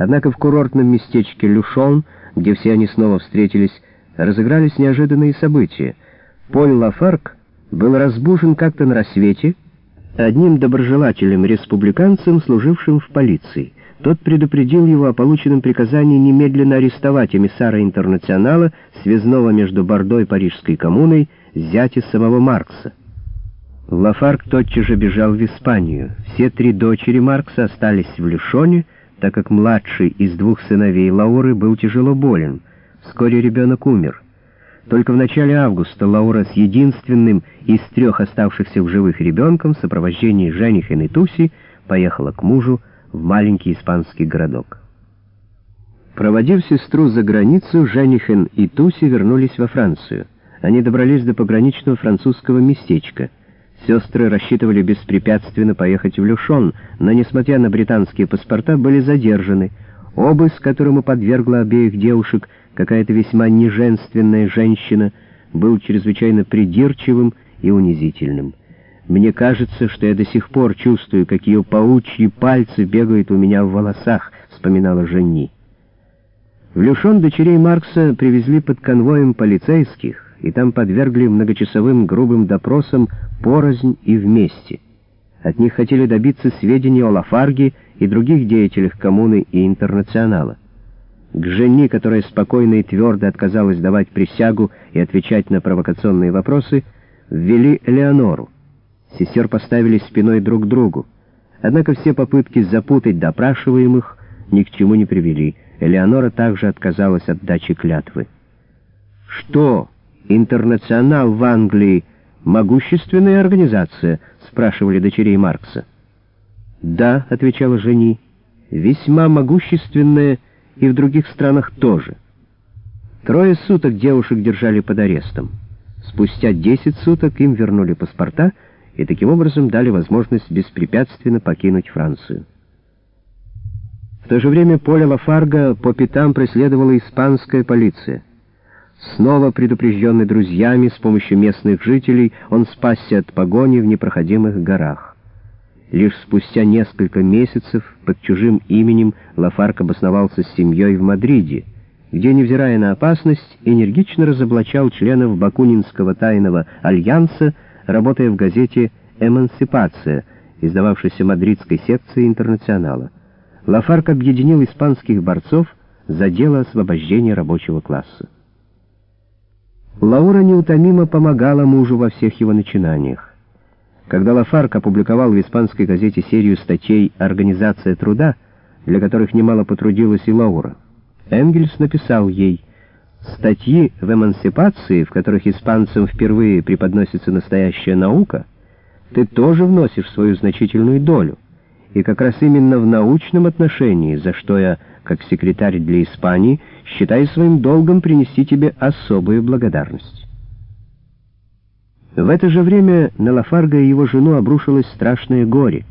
Однако в курортном местечке Люшон, где все они снова встретились, разыгрались неожиданные события. Поль Лафарк был разбужен как-то на рассвете одним доброжелателем-республиканцем, служившим в полиции. Тот предупредил его о полученном приказании немедленно арестовать эмиссара интернационала, связного между Бордо и Парижской коммуной, зятя самого Маркса. Лафарк тотчас же бежал в Испанию. Все три дочери Маркса остались в Люшоне, так как младший из двух сыновей Лауры был тяжело болен. Вскоре ребенок умер. Только в начале августа Лаура с единственным из трех оставшихся в живых ребенком в сопровождении Женихен и Туси поехала к мужу в маленький испанский городок. Проводив сестру за границу, Женихен и Туси вернулись во Францию. Они добрались до пограничного французского местечка. Сестры рассчитывали беспрепятственно поехать в Люшон, но, несмотря на британские паспорта, были задержаны. Обыск, которому подвергла обеих девушек какая-то весьма неженственная женщина, был чрезвычайно придирчивым и унизительным. Мне кажется, что я до сих пор чувствую, как ее паучьи пальцы бегают у меня в волосах, вспоминала Жени. В Люшон дочерей Маркса привезли под конвоем полицейских, и там подвергли многочасовым грубым допросам порознь и вместе. От них хотели добиться сведений о Лафарге и других деятелях коммуны и интернационала. К Жени, которая спокойно и твердо отказалась давать присягу и отвечать на провокационные вопросы, ввели Элеонору. Сестер поставили спиной друг к другу. Однако все попытки запутать допрашиваемых ни к чему не привели. Элеонора также отказалась от дачи клятвы. «Что, интернационал в Англии могущественная организация?» — спрашивали дочерей Маркса. «Да», — отвечала Жени, — «весьма могущественная и в других странах тоже». Трое суток девушек держали под арестом. Спустя десять суток им вернули паспорта — и таким образом дали возможность беспрепятственно покинуть Францию. В то же время Поля Лафарга по пятам преследовала испанская полиция. Снова предупрежденный друзьями с помощью местных жителей, он спасся от погони в непроходимых горах. Лишь спустя несколько месяцев под чужим именем Лафарк обосновался с семьей в Мадриде, где, невзирая на опасность, энергично разоблачал членов Бакунинского тайного альянса, работая в газете «Эмансипация», издававшейся мадридской секцией «Интернационала». Лафарк объединил испанских борцов за дело освобождения рабочего класса. Лаура неутомимо помогала мужу во всех его начинаниях. Когда Лафарк опубликовал в испанской газете серию статей «Организация труда», для которых немало потрудилась и Лаура, Энгельс написал ей Статьи в «Эмансипации», в которых испанцам впервые преподносится настоящая наука, ты тоже вносишь свою значительную долю, и как раз именно в научном отношении, за что я, как секретарь для Испании, считаю своим долгом принести тебе особую благодарность. В это же время на Лафарга и его жену обрушилось страшное горе.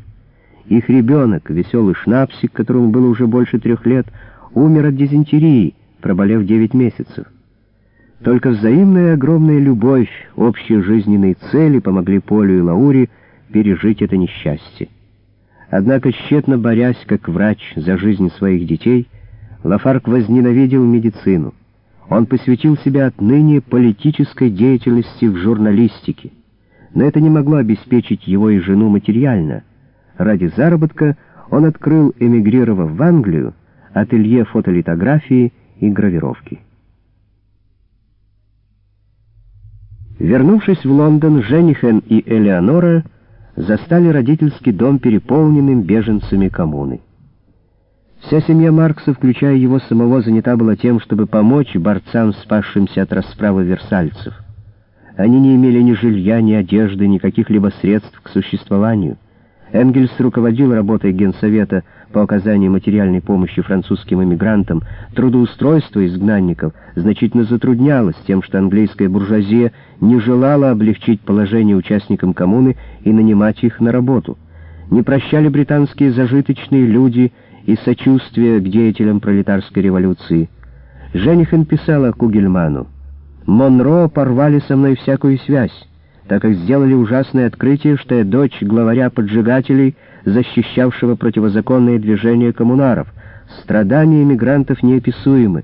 Их ребенок, веселый шнапсик, которому было уже больше трех лет, умер от дизентерии, проболев 9 месяцев. Только взаимная огромная любовь, общие жизненные цели помогли Полю и Лауре пережить это несчастье. Однако, тщетно борясь как врач за жизнь своих детей, Лафарк возненавидел медицину. Он посвятил себя отныне политической деятельности в журналистике. Но это не могло обеспечить его и жену материально. Ради заработка он открыл, эмигрировав в Англию, ателье фотолитографии и гравировки. Вернувшись в Лондон, Женихен и Элеонора застали родительский дом переполненным беженцами коммуны. Вся семья Маркса, включая его самого, занята была тем, чтобы помочь борцам, спасшимся от расправы версальцев. Они не имели ни жилья, ни одежды, ни каких-либо средств к существованию. Энгельс руководил работой Генсовета по оказанию материальной помощи французским эмигрантам. Трудоустройство изгнанников значительно затруднялось тем, что английская буржуазия не желала облегчить положение участникам коммуны и нанимать их на работу. Не прощали британские зажиточные люди и сочувствия к деятелям пролетарской революции. Женихен писала Кугельману, «Монро порвали со мной всякую связь так как сделали ужасное открытие, что я дочь главаря поджигателей, защищавшего противозаконные движения коммунаров. Страдания мигрантов неописуемы.